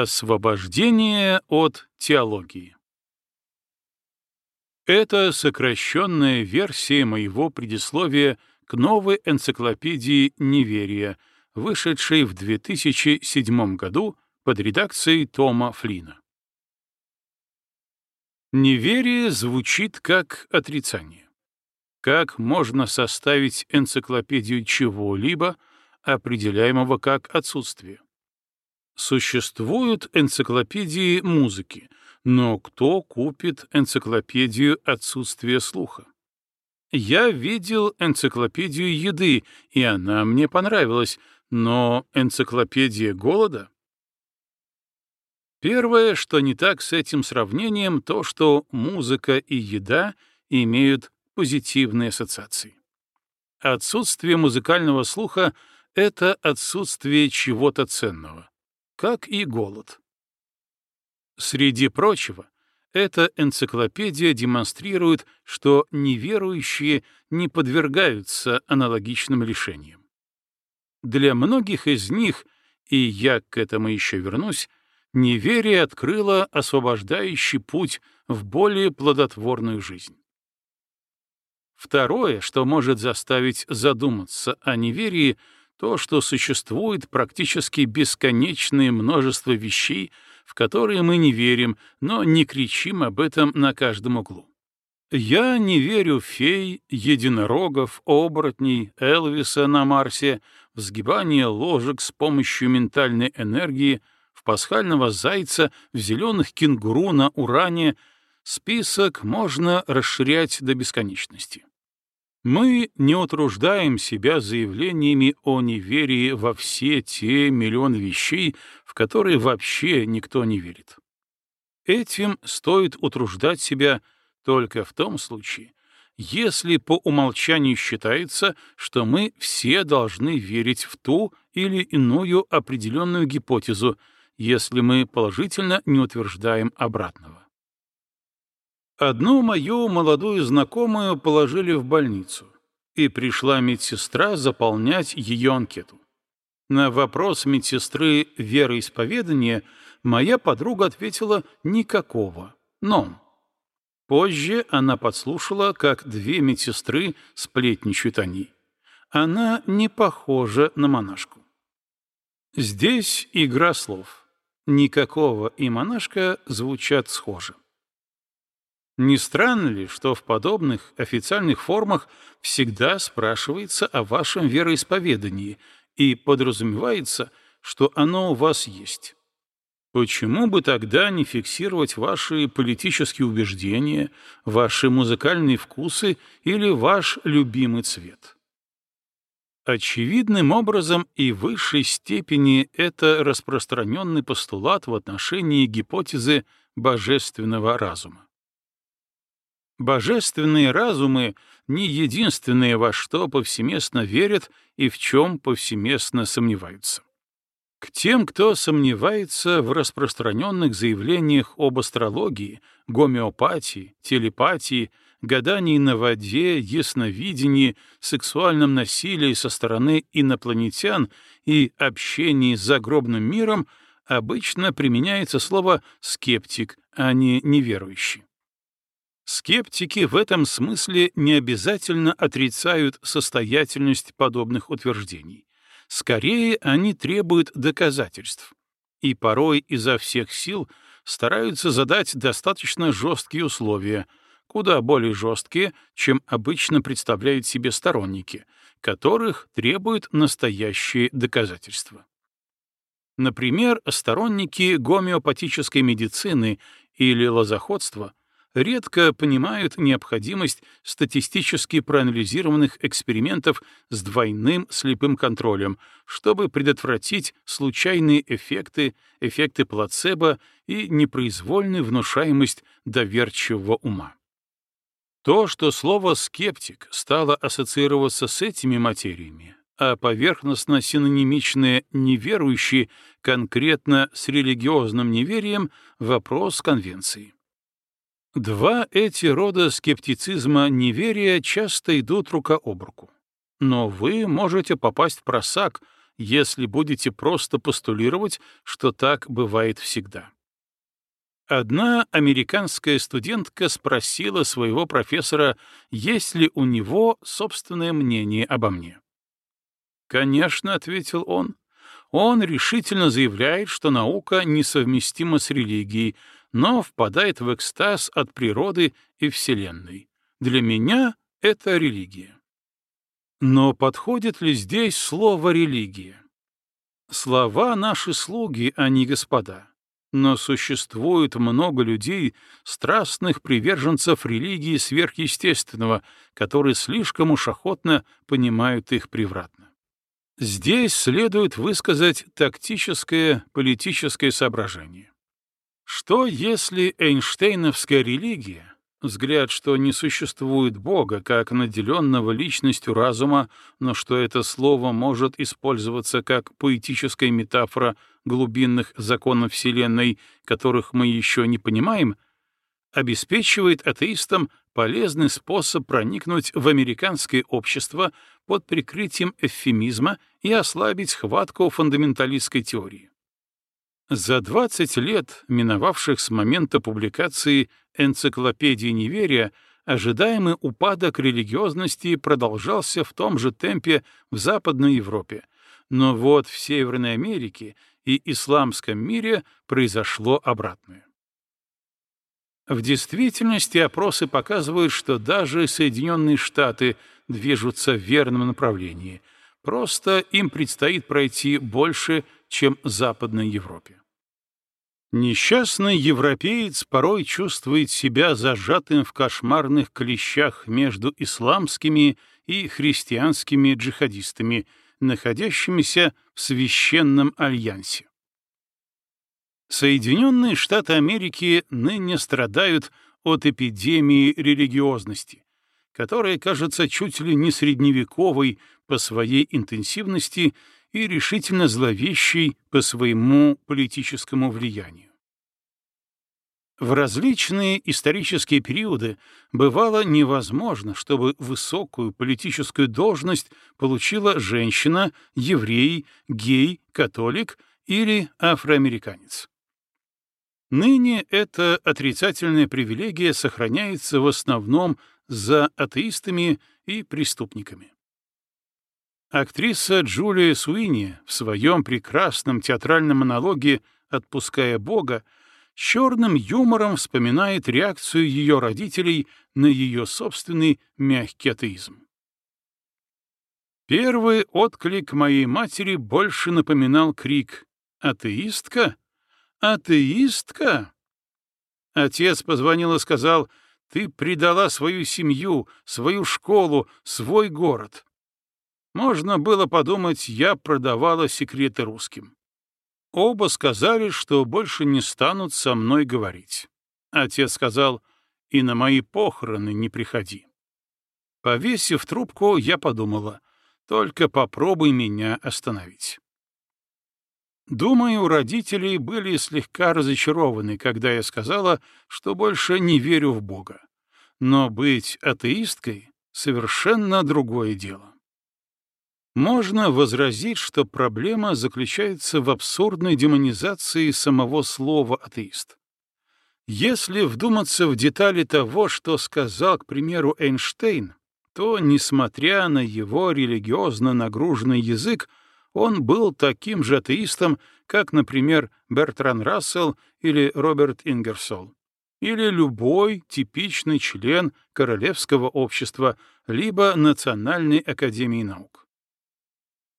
Освобождение от теологии. Это сокращенная версия моего предисловия к новой энциклопедии «Неверия», вышедшей в 2007 году под редакцией Тома Флина. Неверие звучит как отрицание. Как можно составить энциклопедию чего-либо, определяемого как отсутствие? Существуют энциклопедии музыки, но кто купит энциклопедию отсутствия слуха? Я видел энциклопедию еды, и она мне понравилась, но энциклопедия голода? Первое, что не так с этим сравнением, то, что музыка и еда имеют позитивные ассоциации. Отсутствие музыкального слуха — это отсутствие чего-то ценного как и голод. Среди прочего, эта энциклопедия демонстрирует, что неверующие не подвергаются аналогичным лишениям. Для многих из них, и я к этому еще вернусь, неверие открыло освобождающий путь в более плодотворную жизнь. Второе, что может заставить задуматься о неверии — то, что существует практически бесконечное множество вещей, в которые мы не верим, но не кричим об этом на каждом углу. Я не верю в фей, единорогов, оборотней, Элвиса на Марсе, в сгибание ложек с помощью ментальной энергии, в пасхального зайца, в зеленых кенгуру на Уране. Список можно расширять до бесконечности. Мы не утруждаем себя заявлениями о неверии во все те миллион вещей, в которые вообще никто не верит. Этим стоит утруждать себя только в том случае, если по умолчанию считается, что мы все должны верить в ту или иную определенную гипотезу, если мы положительно не утверждаем обратного. Одну мою молодую знакомую положили в больницу, и пришла медсестра заполнять ее анкету. На вопрос медсестры вероисповедания моя подруга ответила «никакого, но». Позже она подслушала, как две медсестры сплетничают о ней. Она не похожа на монашку. Здесь игра слов. Никакого и монашка звучат схоже. Не странно ли, что в подобных официальных формах всегда спрашивается о вашем вероисповедании и подразумевается, что оно у вас есть? Почему бы тогда не фиксировать ваши политические убеждения, ваши музыкальные вкусы или ваш любимый цвет? Очевидным образом и в высшей степени это распространенный постулат в отношении гипотезы божественного разума. Божественные разумы не единственные, во что повсеместно верят и в чем повсеместно сомневаются. К тем, кто сомневается в распространенных заявлениях об астрологии, гомеопатии, телепатии, гадании на воде, ясновидении, сексуальном насилии со стороны инопланетян и общении с загробным миром, обычно применяется слово «скептик», а не «неверующий». Скептики в этом смысле не обязательно отрицают состоятельность подобных утверждений. Скорее, они требуют доказательств. И порой изо всех сил стараются задать достаточно жесткие условия, куда более жесткие, чем обычно представляют себе сторонники, которых требуют настоящие доказательства. Например, сторонники гомеопатической медицины или лозоходства редко понимают необходимость статистически проанализированных экспериментов с двойным слепым контролем, чтобы предотвратить случайные эффекты, эффекты плацебо и непроизвольную внушаемость доверчивого ума. То, что слово «скептик» стало ассоциироваться с этими материями, а поверхностно синонимичное «неверующий» конкретно с религиозным неверием — вопрос конвенции. Два эти рода скептицизма неверия часто идут рука об руку. Но вы можете попасть в просак, если будете просто постулировать, что так бывает всегда. Одна американская студентка спросила своего профессора, есть ли у него собственное мнение обо мне. «Конечно», — ответил он, — «он решительно заявляет, что наука несовместима с религией, но впадает в экстаз от природы и Вселенной. Для меня это религия». Но подходит ли здесь слово «религия»? Слова — наши слуги, а не господа. Но существует много людей, страстных приверженцев религии сверхъестественного, которые слишком уж охотно понимают их превратно. Здесь следует высказать тактическое политическое соображение. Что если Эйнштейновская религия Взгляд, что не существует Бога как наделенного личностью разума, но что это слово может использоваться как поэтическая метафора глубинных законов Вселенной, которых мы еще не понимаем, обеспечивает атеистам полезный способ проникнуть в американское общество под прикрытием эвфемизма и ослабить хватку фундаменталистской теории. За 20 лет, миновавших с момента публикации энциклопедии неверия, ожидаемый упадок религиозности продолжался в том же темпе в Западной Европе, но вот в Северной Америке и исламском мире произошло обратное. В действительности опросы показывают, что даже Соединенные Штаты движутся в верном направлении, просто им предстоит пройти больше, чем Западной Европе. Несчастный европеец порой чувствует себя зажатым в кошмарных клещах между исламскими и христианскими джихадистами, находящимися в священном альянсе. Соединенные Штаты Америки ныне страдают от эпидемии религиозности, которая кажется чуть ли не средневековой по своей интенсивности и решительно зловещей по своему политическому влиянию. В различные исторические периоды бывало невозможно, чтобы высокую политическую должность получила женщина, еврей, гей, католик или афроамериканец. Ныне эта отрицательная привилегия сохраняется в основном за атеистами и преступниками. Актриса Джулия Суини в своем прекрасном театральном монологе «Отпуская Бога» черным юмором вспоминает реакцию ее родителей на ее собственный мягкий атеизм. Первый отклик моей матери больше напоминал крик «Атеистка? Атеистка?» Отец позвонил и сказал, «Ты предала свою семью, свою школу, свой город. Можно было подумать, я продавала секреты русским. Оба сказали, что больше не станут со мной говорить. Отец сказал, и на мои похороны не приходи. Повесив трубку, я подумала, только попробуй меня остановить. Думаю, родители были слегка разочарованы, когда я сказала, что больше не верю в Бога. Но быть атеисткой — совершенно другое дело. Можно возразить, что проблема заключается в абсурдной демонизации самого слова «атеист». Если вдуматься в детали того, что сказал, к примеру, Эйнштейн, то, несмотря на его религиозно нагруженный язык, он был таким же атеистом, как, например, Бертран Рассел или Роберт Ингерсол, или любой типичный член Королевского общества, либо Национальной академии наук.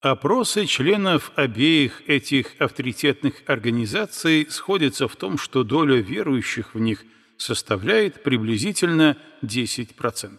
Опросы членов обеих этих авторитетных организаций сходятся в том, что доля верующих в них составляет приблизительно 10%.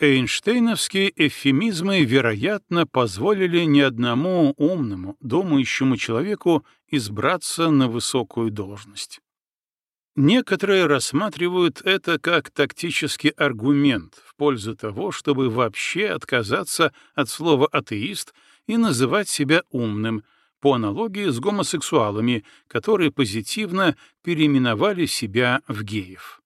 Эйнштейновские эвфемизмы, вероятно, позволили ни одному умному, думающему человеку избраться на высокую должность. Некоторые рассматривают это как тактический аргумент в пользу того, чтобы вообще отказаться от слова «атеист» и называть себя умным, по аналогии с гомосексуалами, которые позитивно переименовали себя в геев.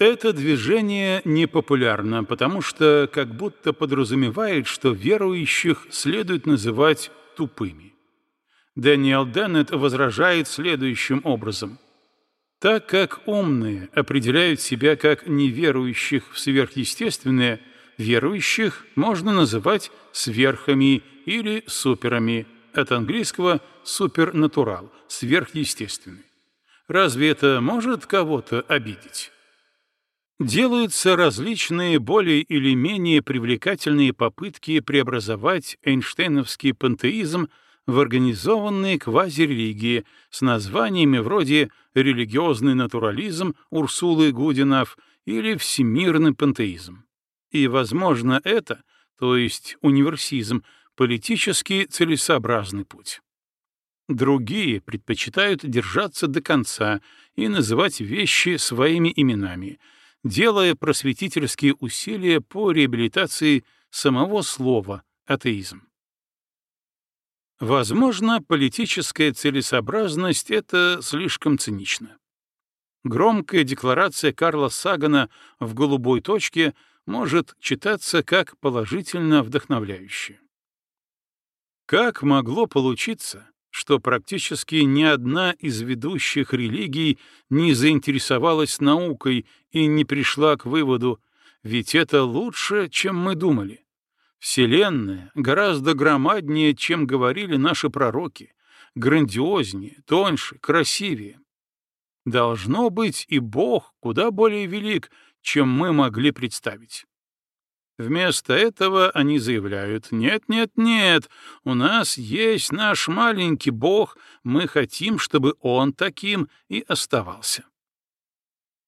Это движение непопулярно, потому что как будто подразумевает, что верующих следует называть тупыми. Дэниел Деннет возражает следующим образом. Так как умные определяют себя как неверующих в сверхъестественное, верующих можно называть сверхами или суперами, от английского «супернатурал» — сверхъестественный. Разве это может кого-то обидеть? Делаются различные более или менее привлекательные попытки преобразовать эйнштейновский пантеизм в организованные квазирелигии с названиями вроде «религиозный натурализм» Урсулы Гудинов или «всемирный пантеизм». И, возможно, это, то есть универсизм, политически целесообразный путь. Другие предпочитают держаться до конца и называть вещи своими именами, делая просветительские усилия по реабилитации самого слова «атеизм». Возможно, политическая целесообразность — это слишком цинично. Громкая декларация Карла Сагана в «Голубой точке» может читаться как положительно вдохновляющая. Как могло получиться, что практически ни одна из ведущих религий не заинтересовалась наукой и не пришла к выводу, ведь это лучше, чем мы думали. Вселенная гораздо громаднее, чем говорили наши пророки, грандиознее, тоньше, красивее. Должно быть, и Бог куда более велик, чем мы могли представить. Вместо этого они заявляют, «Нет, нет, нет, у нас есть наш маленький бог, мы хотим, чтобы он таким и оставался».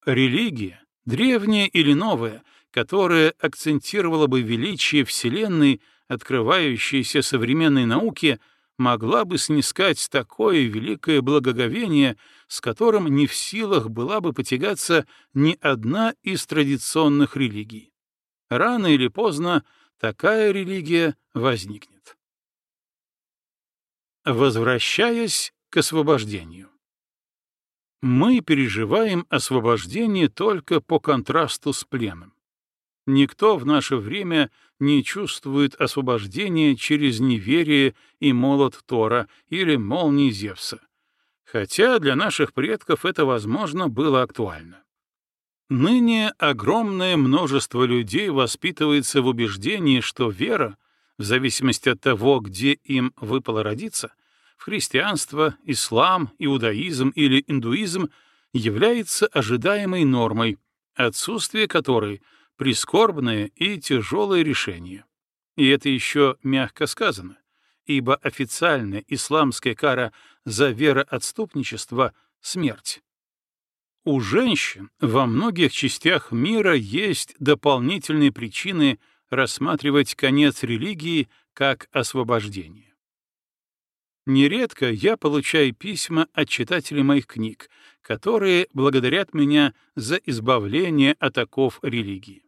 Религия, древняя или новая, которая акцентировала бы величие Вселенной, открывающейся современной науке, могла бы снискать такое великое благоговение, с которым не в силах была бы потягаться ни одна из традиционных религий. Рано или поздно такая религия возникнет. Возвращаясь к освобождению. Мы переживаем освобождение только по контрасту с пленом. Никто в наше время не чувствует освобождения через неверие и молот Тора или молнии Зевса, хотя для наших предков это, возможно, было актуально. Ныне огромное множество людей воспитывается в убеждении, что вера, в зависимости от того, где им выпало родиться, в христианство, ислам, иудаизм или индуизм, является ожидаемой нормой, отсутствие которой — прискорбное и тяжелое решение. И это еще мягко сказано, ибо официальная исламская кара за вероотступничество — смерть. У женщин во многих частях мира есть дополнительные причины рассматривать конец религии как освобождение. Нередко я получаю письма от читателей моих книг, которые благодарят меня за избавление от оков религии.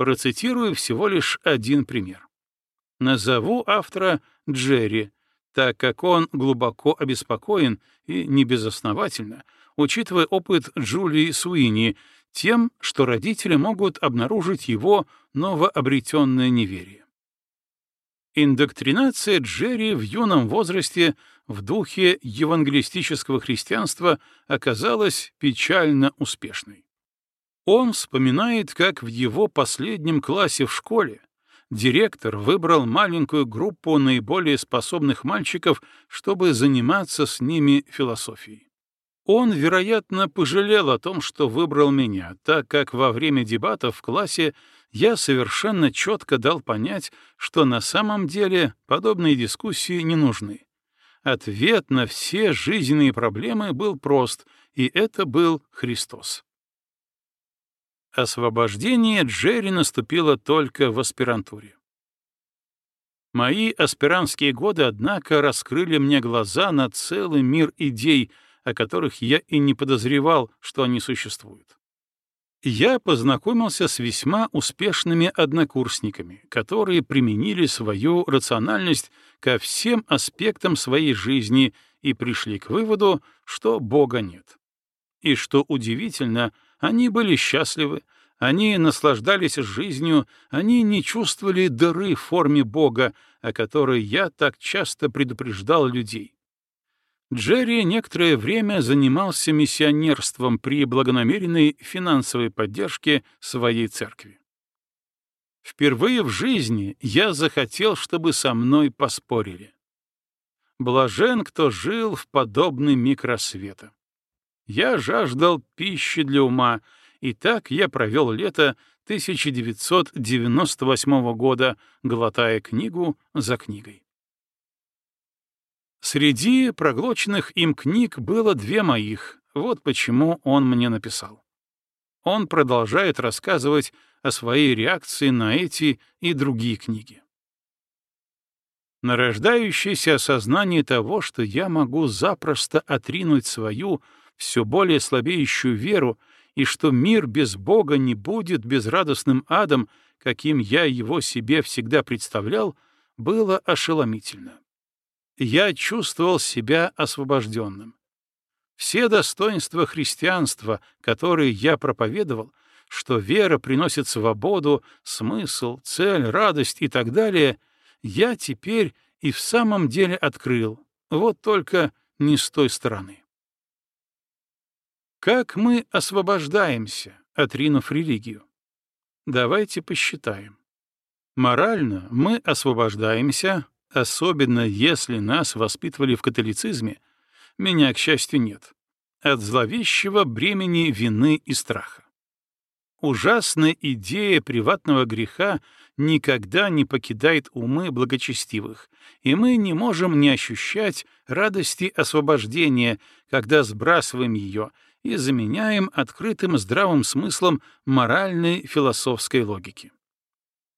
Процитирую всего лишь один пример. Назову автора Джерри, так как он глубоко обеспокоен и небезосновательно — учитывая опыт Джулии Суини, тем, что родители могут обнаружить его новообретенное неверие. Индоктринация Джерри в юном возрасте в духе евангелистического христианства оказалась печально успешной. Он вспоминает, как в его последнем классе в школе директор выбрал маленькую группу наиболее способных мальчиков, чтобы заниматься с ними философией. Он, вероятно, пожалел о том, что выбрал меня, так как во время дебатов в классе я совершенно четко дал понять, что на самом деле подобные дискуссии не нужны. Ответ на все жизненные проблемы был прост, и это был Христос. Освобождение Джерри наступило только в аспирантуре. Мои аспирантские годы, однако, раскрыли мне глаза на целый мир идей — о которых я и не подозревал, что они существуют. Я познакомился с весьма успешными однокурсниками, которые применили свою рациональность ко всем аспектам своей жизни и пришли к выводу, что Бога нет. И что удивительно, Они были счастливы, они наслаждались жизнью, они не чувствовали дыры в форме Бога, о которой я так часто предупреждал людей. Джерри некоторое время занимался миссионерством при благонамеренной финансовой поддержке своей церкви. Впервые в жизни я захотел, чтобы со мной поспорили. Блажен, кто жил в подобный миг рассвета. Я жаждал пищи для ума, и так я провел лето 1998 года, глотая книгу за книгой. Среди проглоченных им книг было две моих, вот почему он мне написал. Он продолжает рассказывать о своей реакции на эти и другие книги. Нарождающееся осознание того, что я могу запросто отринуть свою, все более слабеющую веру, и что мир без Бога не будет безрадостным адом, каким я его себе всегда представлял, было ошеломительно я чувствовал себя освобожденным. Все достоинства христианства, которые я проповедовал, что вера приносит свободу, смысл, цель, радость и так далее, я теперь и в самом деле открыл, вот только не с той стороны. Как мы освобождаемся, отринув религию? Давайте посчитаем. Морально мы освобождаемся, особенно если нас воспитывали в католицизме, меня, к счастью, нет, от зловещего бремени вины и страха. Ужасная идея приватного греха никогда не покидает умы благочестивых, и мы не можем не ощущать радости освобождения, когда сбрасываем ее и заменяем открытым здравым смыслом моральной философской логики.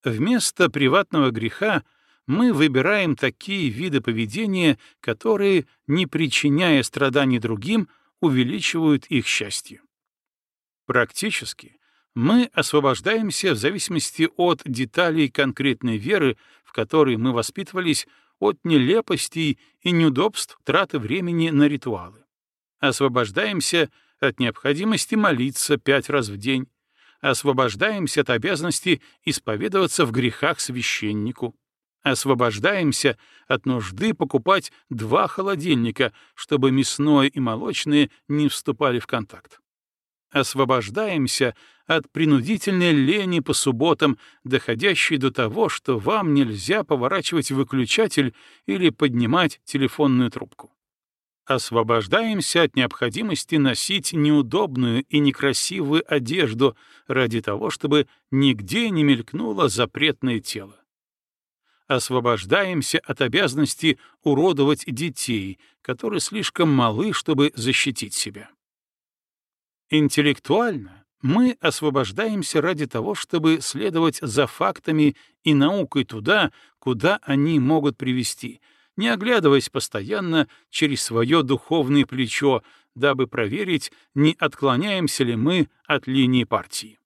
Вместо приватного греха мы выбираем такие виды поведения, которые, не причиняя страданий другим, увеличивают их счастье. Практически мы освобождаемся в зависимости от деталей конкретной веры, в которой мы воспитывались, от нелепостей и неудобств траты времени на ритуалы. Освобождаемся от необходимости молиться пять раз в день, освобождаемся от обязанности исповедоваться в грехах священнику, Освобождаемся от нужды покупать два холодильника, чтобы мясное и молочное не вступали в контакт. Освобождаемся от принудительной лени по субботам, доходящей до того, что вам нельзя поворачивать выключатель или поднимать телефонную трубку. Освобождаемся от необходимости носить неудобную и некрасивую одежду ради того, чтобы нигде не мелькнуло запретное тело освобождаемся от обязанности уродовать детей, которые слишком малы, чтобы защитить себя. Интеллектуально мы освобождаемся ради того, чтобы следовать за фактами и наукой туда, куда они могут привести, не оглядываясь постоянно через свое духовное плечо, дабы проверить, не отклоняемся ли мы от линии партии.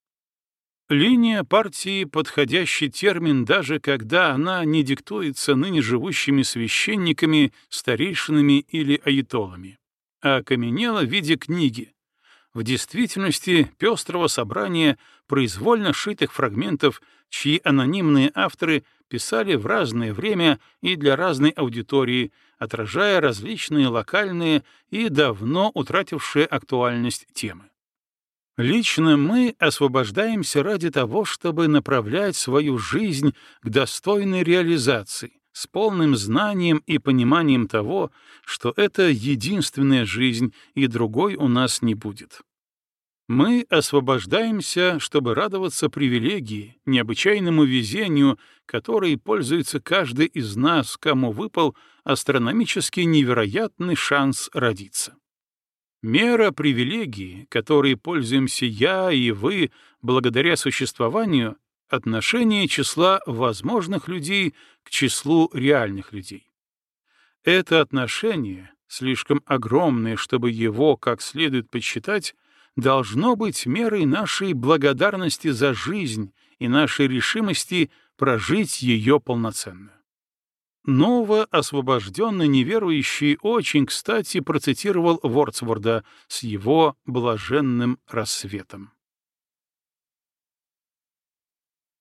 Линия партии — подходящий термин, даже когда она не диктуется ныне живущими священниками, старейшинами или аятолами, а окаменела в виде книги, в действительности пестрого собрания произвольно шитых фрагментов, чьи анонимные авторы писали в разное время и для разной аудитории, отражая различные локальные и давно утратившие актуальность темы. Лично мы освобождаемся ради того, чтобы направлять свою жизнь к достойной реализации, с полным знанием и пониманием того, что это единственная жизнь, и другой у нас не будет. Мы освобождаемся, чтобы радоваться привилегии, необычайному везению, которой пользуется каждый из нас, кому выпал астрономически невероятный шанс родиться. Мера привилегии, которой пользуемся я и вы благодаря существованию, отношение числа возможных людей к числу реальных людей. Это отношение, слишком огромное, чтобы его как следует подсчитать, должно быть мерой нашей благодарности за жизнь и нашей решимости прожить ее полноценно. новоосвобожденный неверующий очень кстати процитировал Вордсворда с его «блаженным рассветом».